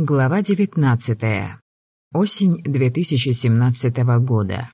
Глава 19. Осень 2017 года.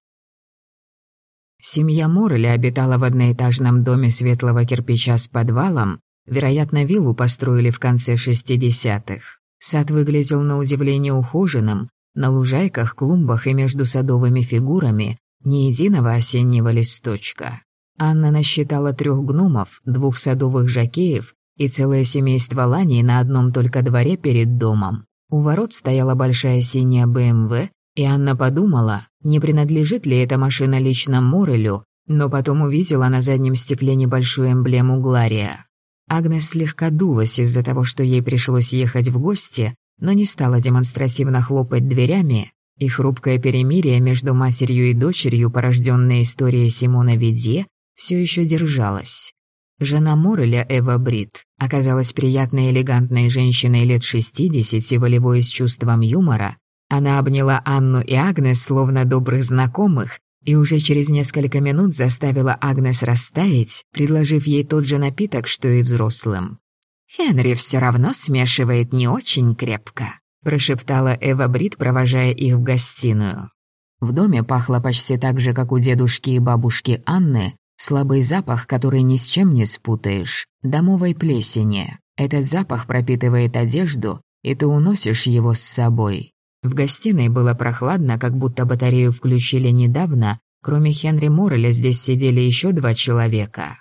Семья Морреля обитала в одноэтажном доме светлого кирпича с подвалом. Вероятно, виллу построили в конце 60-х. Сад выглядел на удивление ухоженным. На лужайках, клумбах и между садовыми фигурами ни единого осеннего листочка. Анна насчитала трех гномов, двух садовых жакеев и целое семейство ланей на одном только дворе перед домом. У ворот стояла большая синяя БМВ, и Анна подумала, не принадлежит ли эта машина лично Морелю, но потом увидела на заднем стекле небольшую эмблему Глария. Агнес слегка дулась из-за того, что ей пришлось ехать в гости, но не стала демонстративно хлопать дверями, и хрупкое перемирие между матерью и дочерью, порожденное историей Симона Видье, все еще держалось. Жена Мореля, Эва Брит, оказалась приятной элегантной женщиной лет 60, волевой с чувством юмора. Она обняла Анну и Агнес словно добрых знакомых и уже через несколько минут заставила Агнес растаять, предложив ей тот же напиток, что и взрослым. «Хенри все равно смешивает не очень крепко», прошептала Эва Брит, провожая их в гостиную. В доме пахло почти так же, как у дедушки и бабушки Анны, Слабый запах, который ни с чем не спутаешь. Домовой плесени. Этот запах пропитывает одежду, и ты уносишь его с собой. В гостиной было прохладно, как будто батарею включили недавно. Кроме Хенри Морреля здесь сидели еще два человека.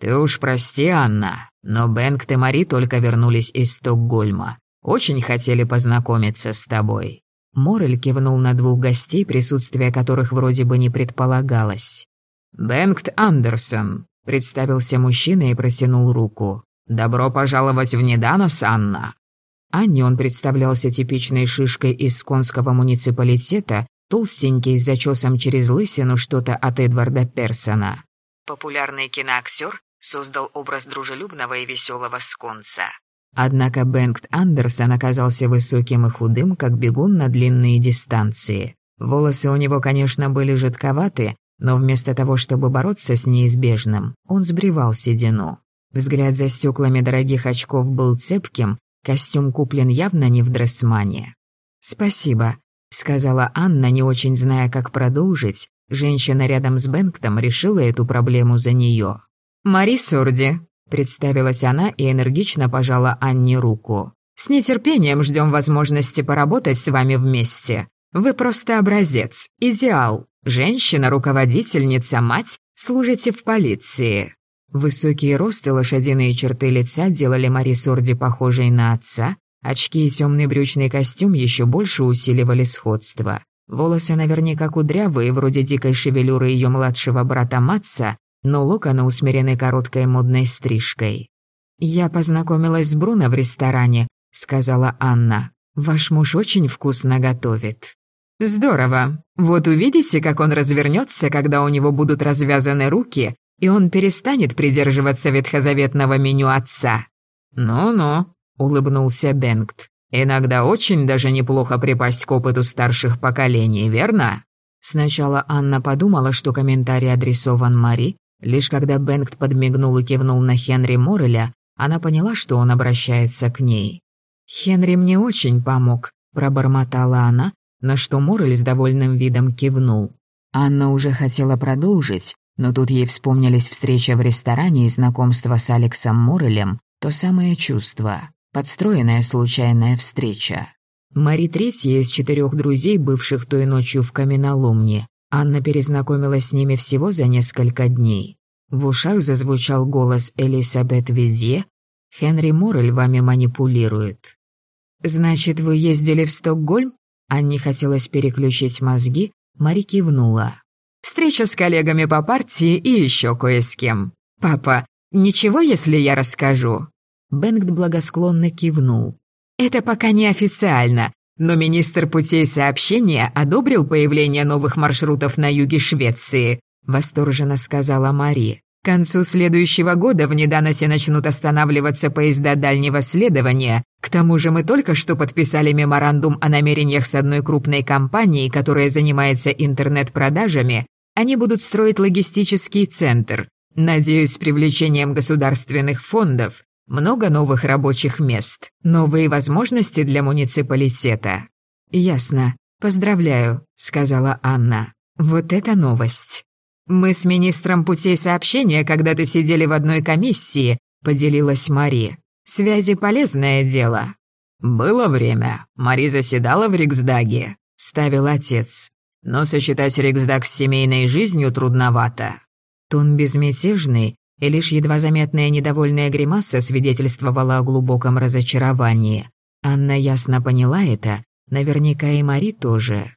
«Ты уж прости, Анна, но Бенгт и Мари только вернулись из Стокгольма. Очень хотели познакомиться с тобой». Моррель кивнул на двух гостей, присутствие которых вроде бы не предполагалось. «Бенгт Андерсон», — представился мужчина и протянул руку. «Добро пожаловать в Неданос, Анна». Анне он представлялся типичной шишкой из сконского муниципалитета, толстенький с зачесом через лысину что-то от Эдварда Персона. Популярный киноактер создал образ дружелюбного и веселого сконца. Однако Бенгт Андерсон оказался высоким и худым, как бегун на длинные дистанции. Волосы у него, конечно, были жидковаты, но вместо того, чтобы бороться с неизбежным, он сбривал седину. Взгляд за стеклами дорогих очков был цепким, костюм куплен явно не в дрессмане. «Спасибо», — сказала Анна, не очень зная, как продолжить. Женщина рядом с Бенктом решила эту проблему за нее. «Мари Сорди», — представилась она и энергично пожала Анне руку. «С нетерпением ждем возможности поработать с вами вместе. Вы просто образец, идеал. Женщина, руководительница, мать, служите в полиции. Высокие рост и лошадиные черты лица делали Мари Сорди похожей на отца. Очки и темный брючный костюм еще больше усиливали сходство. Волосы наверняка кудрявые, вроде дикой шевелюры ее младшего брата Матса, но локоны усмирены короткой модной стрижкой. «Я познакомилась с Бруно в ресторане», — сказала Анна. «Ваш муж очень вкусно готовит». Здорово. Вот увидите, как он развернется, когда у него будут развязаны руки, и он перестанет придерживаться ветхозаветного меню отца. Ну-ну, улыбнулся Бенгт. Иногда очень даже неплохо припасть к опыту старших поколений, верно? Сначала Анна подумала, что комментарий адресован Мари, лишь когда Бенгт подмигнул и кивнул на Хенри Морреля, она поняла, что он обращается к ней. «Хенри мне очень помог», — пробормотала она, на что Моррель с довольным видом кивнул. Анна уже хотела продолжить, но тут ей вспомнились встреча в ресторане и знакомство с Алексом Моррелем, то самое чувство, подстроенная случайная встреча. Мари Третья из четырех друзей, бывших той ночью в каменоломне, Анна перезнакомилась с ними всего за несколько дней. В ушах зазвучал голос Элисабет Видье. «Хенри Моррель вами манипулирует». «Значит, вы ездили в Стокгольм?» Анне хотелось переключить мозги, Мари кивнула. «Встреча с коллегами по партии и еще кое с кем. Папа, ничего, если я расскажу?» Бенгт благосклонно кивнул. «Это пока не официально, но министр путей сообщения одобрил появление новых маршрутов на юге Швеции», восторженно сказала Мари. К концу следующего года в Неданосе начнут останавливаться поезда дальнего следования. К тому же мы только что подписали меморандум о намерениях с одной крупной компанией, которая занимается интернет-продажами. Они будут строить логистический центр. Надеюсь, с привлечением государственных фондов. Много новых рабочих мест, новые возможности для муниципалитета». «Ясно. Поздравляю», — сказала Анна. «Вот это новость». «Мы с министром путей сообщения когда-то сидели в одной комиссии», — поделилась Мари. «Связи — полезное дело». «Было время. Мари заседала в Риксдаге», — ставил отец. «Но сочетать Риксдаг с семейной жизнью трудновато». Тон безмятежный, и лишь едва заметная недовольная гримаса свидетельствовала о глубоком разочаровании. Анна ясно поняла это, наверняка и Мари тоже.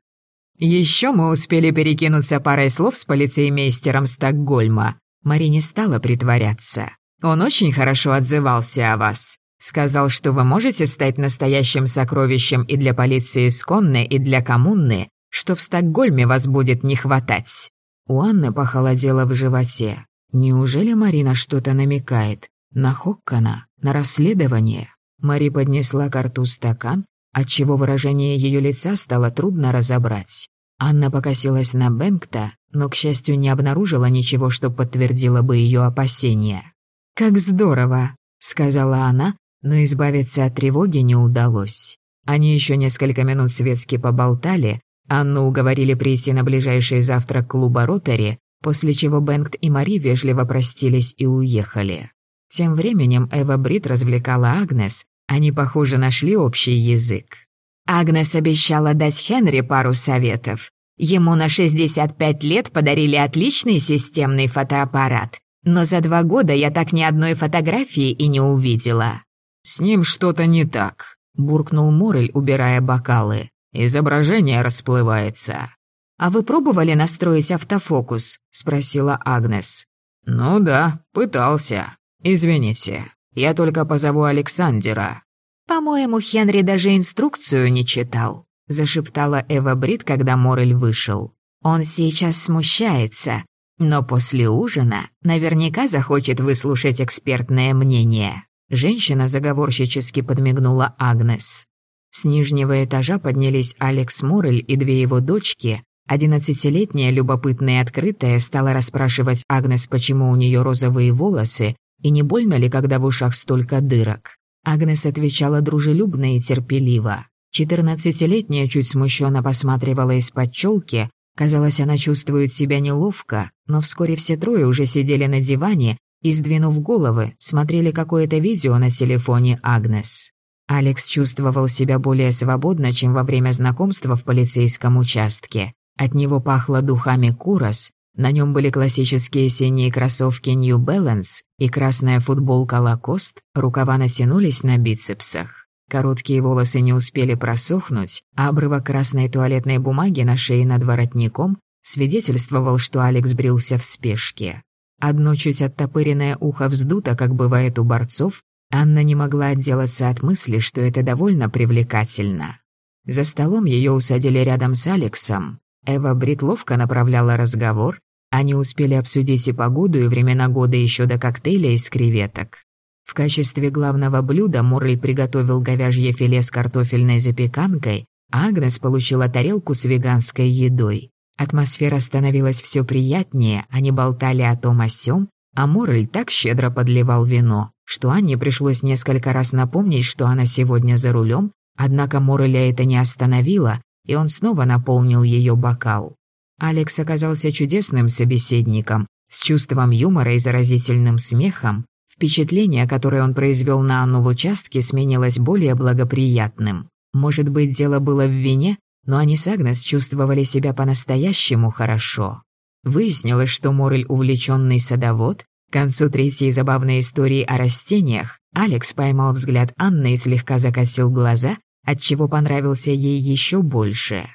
Еще мы успели перекинуться парой слов с полицеймейстером Стокгольма. Мари не стала притворяться. Он очень хорошо отзывался о вас. Сказал, что вы можете стать настоящим сокровищем и для полиции Сконны, и для коммуны, что в Стокгольме вас будет не хватать». У Анны похолодело в животе. Неужели Марина что-то намекает? На Хоккана? На расследование? Мари поднесла к рту стакан, отчего выражение ее лица стало трудно разобрать. Анна покосилась на Бенкта, но, к счастью, не обнаружила ничего, что подтвердило бы ее опасения. «Как здорово!» — сказала она, но избавиться от тревоги не удалось. Они еще несколько минут светски поболтали, Анну уговорили прийти на ближайший завтрак клуба «Ротари», после чего Бенгт и Мари вежливо простились и уехали. Тем временем Эва Брит развлекала Агнес, они, похоже, нашли общий язык. Агнес обещала дать Хенри пару советов. Ему на 65 лет подарили отличный системный фотоаппарат, но за два года я так ни одной фотографии и не увидела. «С ним что-то не так», — буркнул Морель, убирая бокалы. «Изображение расплывается». «А вы пробовали настроить автофокус?» — спросила Агнес. «Ну да, пытался. Извините, я только позову Александра». «По-моему, Хенри даже инструкцию не читал», — зашептала Эва Брит, когда Морель вышел. «Он сейчас смущается, но после ужина наверняка захочет выслушать экспертное мнение». Женщина заговорщически подмигнула Агнес. С нижнего этажа поднялись Алекс Морель и две его дочки. Одиннадцатилетняя, любопытная и открытая, стала расспрашивать Агнес, почему у нее розовые волосы, и не больно ли, когда в ушах столько дырок. Агнес отвечала дружелюбно и терпеливо. Четырнадцатилетняя чуть смущенно посматривала из-под челки. Казалось, она чувствует себя неловко, но вскоре все трое уже сидели на диване и, сдвинув головы, смотрели какое-то видео на телефоне Агнес. Алекс чувствовал себя более свободно, чем во время знакомства в полицейском участке. От него пахло духами Курос, на нем были классические синие кроссовки New Balance и красная футболка Lacoste, рукава натянулись на бицепсах. Короткие волосы не успели просохнуть, а обрывок красной туалетной бумаги на шее над воротником свидетельствовал, что Алекс брился в спешке. Одно чуть оттопыренное ухо вздуто, как бывает у борцов, Анна не могла отделаться от мысли, что это довольно привлекательно. За столом ее усадили рядом с Алексом. Эва Брит ловко направляла разговор. Они успели обсудить и погоду, и времена года еще до коктейля из креветок. В качестве главного блюда Моррель приготовил говяжье филе с картофельной запеканкой, а Агнес получила тарелку с веганской едой. Атмосфера становилась все приятнее, они болтали о том о сём, а Морель так щедро подливал вино, что Анне пришлось несколько раз напомнить, что она сегодня за рулем, однако Мореля это не остановило, и он снова наполнил ее бокал. Алекс оказался чудесным собеседником, с чувством юмора и заразительным смехом. Впечатление, которое он произвел на Анну в участке, сменилось более благоприятным. Может быть, дело было в вине, но они с Агнес чувствовали себя по-настоящему хорошо. Выяснилось, что Морель увлеченный садовод. К концу третьей забавной истории о растениях Алекс поймал взгляд Анны и слегка закатил глаза, отчего понравился ей еще больше.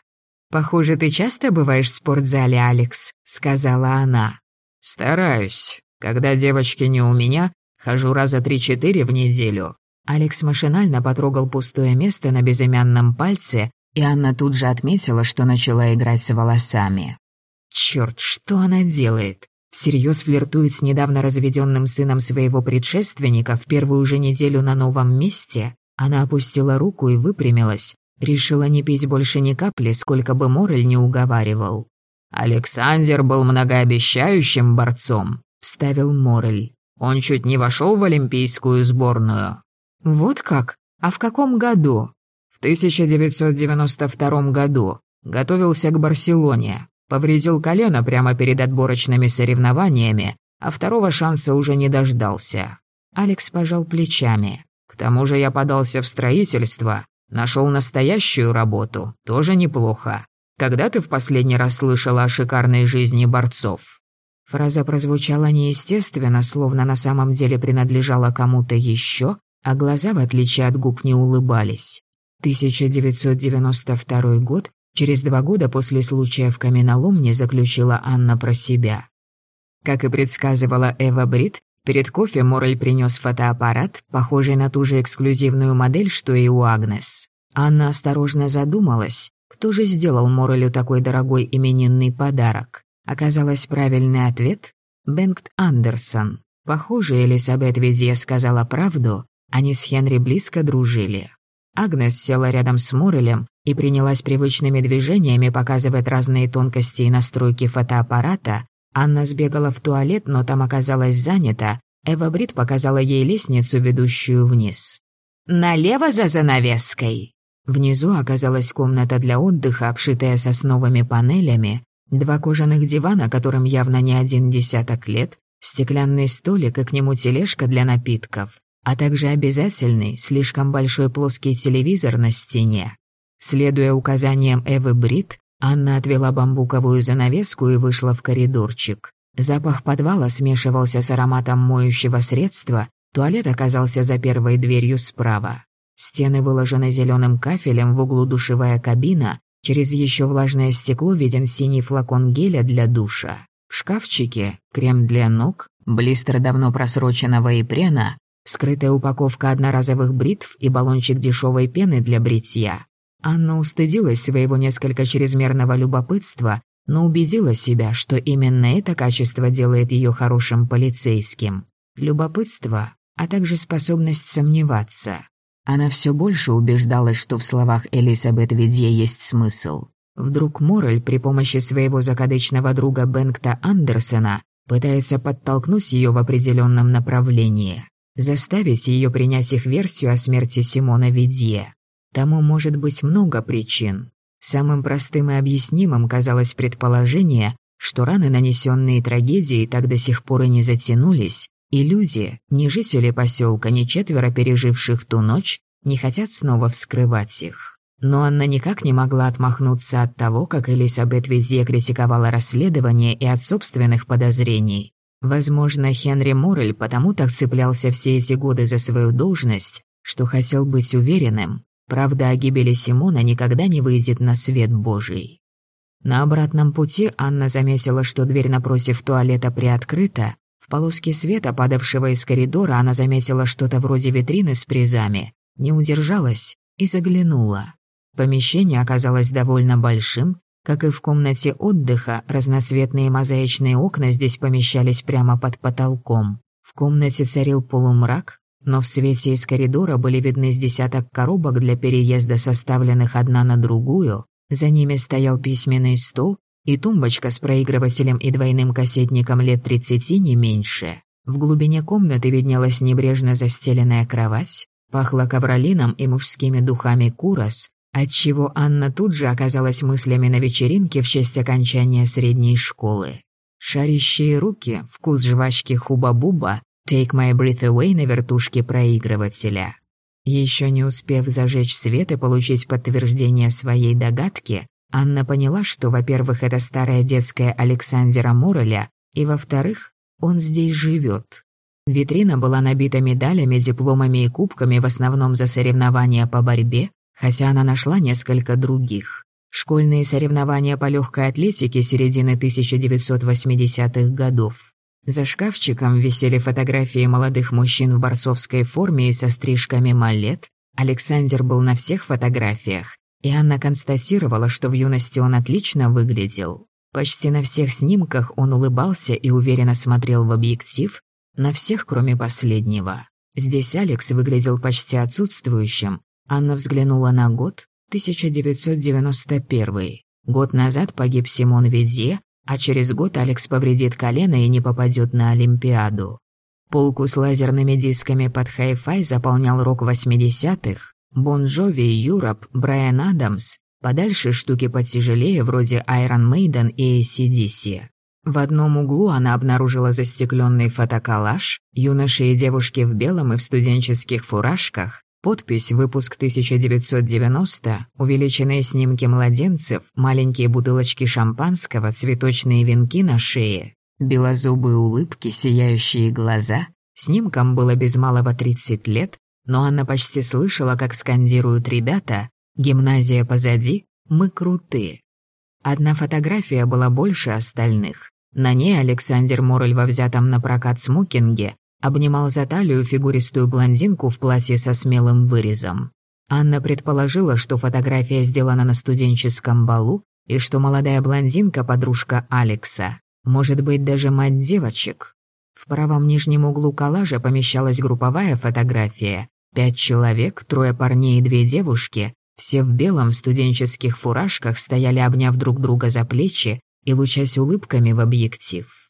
«Похоже, ты часто бываешь в спортзале, Алекс», — сказала она. «Стараюсь. Когда девочки не у меня, хожу раза три-четыре в неделю». Алекс машинально потрогал пустое место на безымянном пальце, и Анна тут же отметила, что начала играть с волосами. Черт, что она делает? Всерьез флиртует с недавно разведенным сыном своего предшественника в первую же неделю на новом месте? Она опустила руку и выпрямилась. Решила не пить больше ни капли, сколько бы Морель не уговаривал. «Александр был многообещающим борцом», — вставил Морель. Он чуть не вошел в олимпийскую сборную». «Вот как? А в каком году?» «В 1992 году. Готовился к Барселоне. Повредил колено прямо перед отборочными соревнованиями, а второго шанса уже не дождался». Алекс пожал плечами. «К тому же я подался в строительство. Нашел настоящую работу. Тоже неплохо. Когда ты в последний раз слышала о шикарной жизни борцов?» Фраза прозвучала неестественно, словно на самом деле принадлежала кому-то еще, а глаза, в отличие от губ, не улыбались. 1992 год, через два года после случая в каменоломне, заключила Анна про себя. Как и предсказывала Эва Брит, перед кофе Морель принес фотоаппарат, похожий на ту же эксклюзивную модель, что и у Агнес. Анна осторожно задумалась, кто же сделал Морелю такой дорогой именинный подарок. Оказалось, правильный ответ — Бенгт Андерсон. Похоже, Элисабет Видье сказала правду, они с Хенри близко дружили. Агнес села рядом с Морелем и принялась привычными движениями показывать разные тонкости и настройки фотоаппарата. Анна сбегала в туалет, но там оказалась занята. Эва Брит показала ей лестницу, ведущую вниз. «Налево за занавеской!» Внизу оказалась комната для отдыха, обшитая сосновыми панелями, два кожаных дивана, которым явно не один десяток лет, стеклянный столик и к нему тележка для напитков, а также обязательный, слишком большой плоский телевизор на стене. Следуя указаниям Эвы Брит, Анна отвела бамбуковую занавеску и вышла в коридорчик. Запах подвала смешивался с ароматом моющего средства, туалет оказался за первой дверью справа. Стены выложены зеленым кафелем, в углу душевая кабина, через еще влажное стекло виден синий флакон геля для душа. В шкафчике крем для ног, блистер давно просроченного ипрена, скрытая упаковка одноразовых бритв и баллончик дешевой пены для бритья. Анна устыдилась своего несколько чрезмерного любопытства, но убедила себя, что именно это качество делает ее хорошим полицейским. Любопытство, а также способность сомневаться. Она все больше убеждалась, что в словах Элисабет Видье есть смысл. Вдруг Морель при помощи своего закадычного друга Бенгта Андерсона пытается подтолкнуть ее в определенном направлении, заставить ее принять их версию о смерти Симона Видье. Тому может быть много причин. Самым простым и объяснимым казалось предположение, что раны, нанесенные трагедией, так до сих пор и не затянулись, и люди, ни жители поселка, ни четверо переживших ту ночь, не хотят снова вскрывать их. Но Анна никак не могла отмахнуться от того, как Элисабет Визье критиковала расследование и от собственных подозрений. Возможно, Хенри Моррель потому так цеплялся все эти годы за свою должность, что хотел быть уверенным, правда о гибели Симона никогда не выйдет на свет Божий. На обратном пути Анна заметила, что дверь напротив туалета приоткрыта, в полоске света, падавшего из коридора, она заметила что-то вроде витрины с призами, не удержалась и заглянула. Помещение оказалось довольно большим, как и в комнате отдыха, разноцветные мозаичные окна здесь помещались прямо под потолком. В комнате царил полумрак, но в свете из коридора были видны с десяток коробок для переезда, составленных одна на другую. За ними стоял письменный стол, и тумбочка с проигрывателем и двойным кассетником лет 30 не меньше. В глубине комнаты виднелась небрежно застеленная кровать, пахло ковролином и мужскими духами курос, отчего Анна тут же оказалась мыслями на вечеринке в честь окончания средней школы. Шарящие руки, вкус жвачки хуба-буба, take my breath away на вертушке проигрывателя. Еще не успев зажечь свет и получить подтверждение своей догадки, Анна поняла, что, во-первых, это старая детская Александра Муреля, и, во-вторых, он здесь живет. Витрина была набита медалями, дипломами и кубками в основном за соревнования по борьбе, хотя она нашла несколько других. Школьные соревнования по легкой атлетике середины 1980-х годов. За шкафчиком висели фотографии молодых мужчин в борцовской форме и со стрижками малет. Александр был на всех фотографиях, и Анна констатировала, что в юности он отлично выглядел. Почти на всех снимках он улыбался и уверенно смотрел в объектив, на всех, кроме последнего. Здесь Алекс выглядел почти отсутствующим. Анна взглянула на год 1991. Год назад погиб Симон Ведье, а через год Алекс повредит колено и не попадет на Олимпиаду. Полку с лазерными дисками под хай-фай заполнял рок 80-х, Бон Джови, Юроп, Брайан Адамс, подальше штуки потяжелее вроде Iron Maiden и AC/DC. В одном углу она обнаружила застекленный фотоколлаж, юноши и девушки в белом и в студенческих фуражках, подпись «Выпуск 1990», увеличенные снимки младенцев, маленькие бутылочки шампанского, цветочные венки на шее, белозубые улыбки, сияющие глаза. Снимкам было без малого 30 лет, но Анна почти слышала, как скандируют ребята. «Гимназия позади, мы крутые». Одна фотография была больше остальных. На ней Александр Морель во взятом на прокат смокинге обнимал за талию фигуристую блондинку в платье со смелым вырезом. Анна предположила, что фотография сделана на студенческом балу и что молодая блондинка – подружка Алекса, может быть, даже мать девочек. В правом нижнем углу коллажа помещалась групповая фотография. Пять человек, трое парней и две девушки, все в белом студенческих фуражках стояли, обняв друг друга за плечи и лучась улыбками в объектив.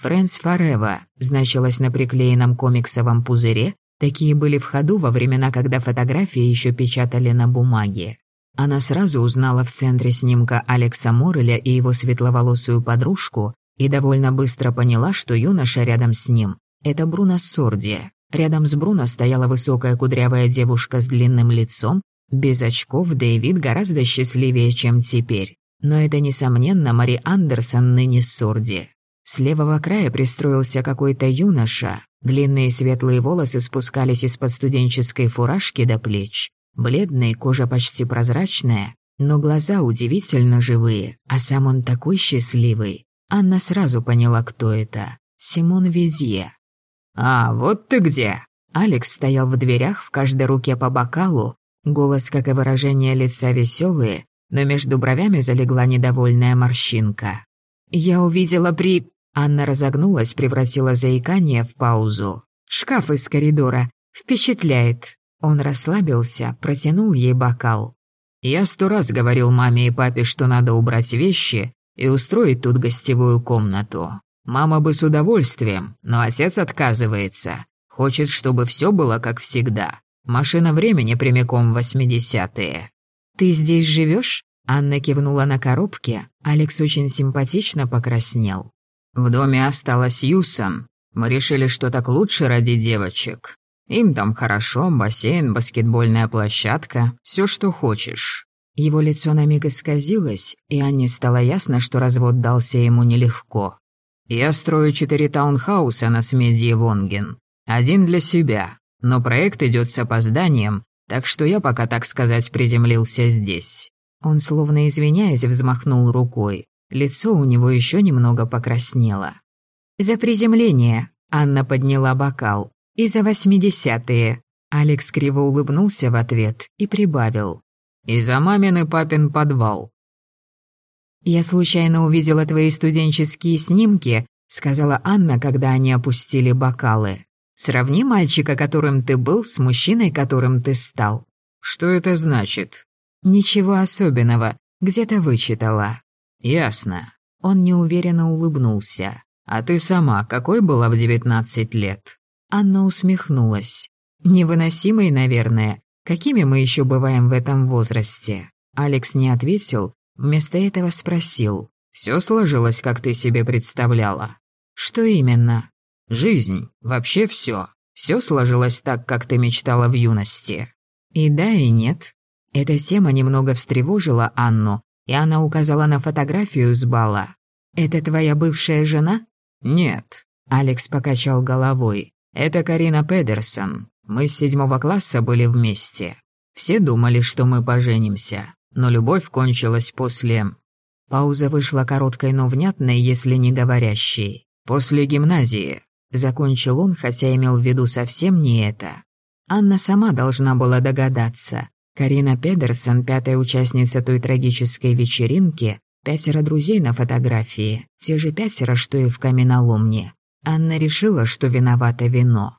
«Фрэнс Форева» значилось на приклеенном комиксовом пузыре, такие были в ходу во времена, когда фотографии еще печатали на бумаге. Она сразу узнала в центре снимка Алекса Мореля и его светловолосую подружку и довольно быстро поняла, что юноша рядом с ним – это Бруно Сорди. Рядом с Бруно стояла высокая кудрявая девушка с длинным лицом, без очков, да и вид гораздо счастливее, чем теперь. Но это, несомненно, Мари Андерсон ныне Сорди. С левого края пристроился какой-то юноша. Длинные светлые волосы спускались из-под студенческой фуражки до плеч. Бледный, кожа почти прозрачная, но глаза удивительно живые, а сам он такой счастливый. Анна сразу поняла, кто это. Симон Видье. «А, вот ты где!» Алекс стоял в дверях, в каждой руке по бокалу. Голос, как и выражение лица, веселые, но между бровями залегла недовольная морщинка. «Я увидела при...» Анна разогнулась, превратила заикание в паузу. «Шкаф из коридора. Впечатляет». Он расслабился, протянул ей бокал. «Я сто раз говорил маме и папе, что надо убрать вещи и устроить тут гостевую комнату. Мама бы с удовольствием, но отец отказывается. Хочет, чтобы все было как всегда. Машина времени прямиком в восьмидесятые. «Ты здесь живешь? Анна кивнула на коробке. Алекс очень симпатично покраснел. «В доме осталась Юсон. Мы решили, что так лучше ради девочек. Им там хорошо, бассейн, баскетбольная площадка, все, что хочешь». Его лицо на миг исказилось, и Анне стало ясно, что развод дался ему нелегко. «Я строю четыре таунхауса на Смедье Вонген. Один для себя, но проект идет с опозданием, так что я пока, так сказать, приземлился здесь». Он, словно извиняясь, взмахнул рукой. Лицо у него еще немного покраснело. «За приземление!» — Анна подняла бокал. «И за восьмидесятые!» Алекс криво улыбнулся в ответ и прибавил. «И за мамин и папин подвал!» «Я случайно увидела твои студенческие снимки», — сказала Анна, когда они опустили бокалы. «Сравни мальчика, которым ты был, с мужчиной, которым ты стал». «Что это значит?» «Ничего особенного. Где-то вычитала». «Ясно». Он неуверенно улыбнулся. «А ты сама какой была в девятнадцать лет?» Анна усмехнулась. «Невыносимой, наверное. Какими мы еще бываем в этом возрасте?» Алекс не ответил, вместо этого спросил. «Все сложилось, как ты себе представляла?» «Что именно?» «Жизнь, вообще все. Все сложилось так, как ты мечтала в юности». И да, и нет. Эта тема немного встревожила Анну, и она указала на фотографию с бала. «Это твоя бывшая жена?» «Нет», — Алекс покачал головой. «Это Карина Педерсон. Мы с седьмого класса были вместе. Все думали, что мы поженимся, но любовь кончилась после...» Пауза вышла короткой, но внятной, если не говорящей. «После гимназии», — закончил он, хотя имел в виду совсем не это. Анна сама должна была догадаться. Карина Педерсон, пятая участница той трагической вечеринки, пятеро друзей на фотографии, те же пятеро, что и в каменоломне. Анна решила, что виновато вино.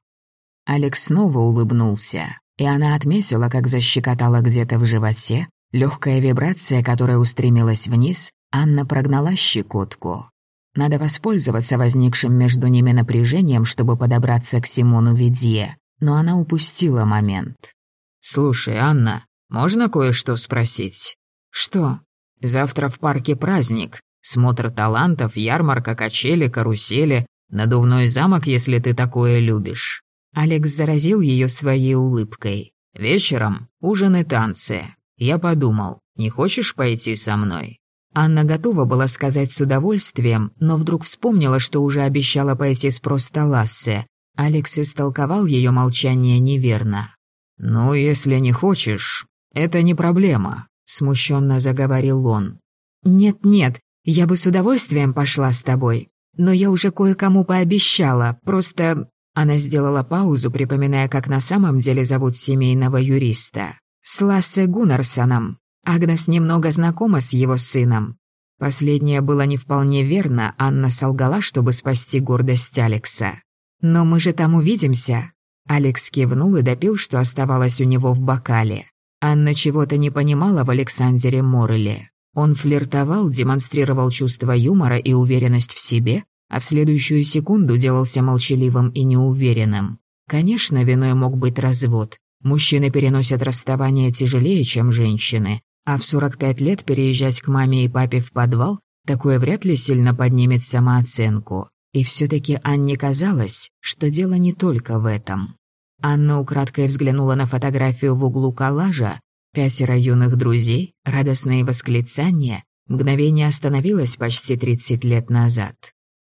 Алекс снова улыбнулся, и она отметила, как защекотала где-то в животе, легкая вибрация, которая устремилась вниз, Анна прогнала щекотку. Надо воспользоваться возникшим между ними напряжением, чтобы подобраться к Симону Видье. Но она упустила момент. «Слушай, Анна, можно кое-что спросить?» «Что?» «Завтра в парке праздник. Смотр талантов, ярмарка, качели, карусели, надувной замок, если ты такое любишь». Алекс заразил ее своей улыбкой. «Вечером ужин и танцы. Я подумал, не хочешь пойти со мной?» Анна готова была сказать с удовольствием, но вдруг вспомнила, что уже обещала пойти с просто Лассе. Алекс истолковал ее молчание неверно. «Ну, если не хочешь, это не проблема», — смущенно заговорил он. «Нет-нет, я бы с удовольствием пошла с тобой, но я уже кое-кому пообещала, просто...» Она сделала паузу, припоминая, как на самом деле зовут семейного юриста. «С Лассе Гуннарсоном. Агнес немного знакома с его сыном. Последнее было не вполне верно, Анна солгала, чтобы спасти гордость Алекса. «Но мы же там увидимся». Алекс кивнул и допил, что оставалось у него в бокале. Анна чего-то не понимала в Александре Морреле. Он флиртовал, демонстрировал чувство юмора и уверенность в себе, а в следующую секунду делался молчаливым и неуверенным. Конечно, виной мог быть развод. Мужчины переносят расставание тяжелее, чем женщины, а в 45 лет переезжать к маме и папе в подвал, такое вряд ли сильно поднимет самооценку. И все таки Анне казалось, что дело не только в этом. Анна украдкой взглянула на фотографию в углу коллажа, пятеро юных друзей, радостные восклицания, мгновение остановилось почти 30 лет назад.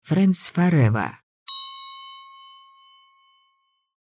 Фрэнс Форева.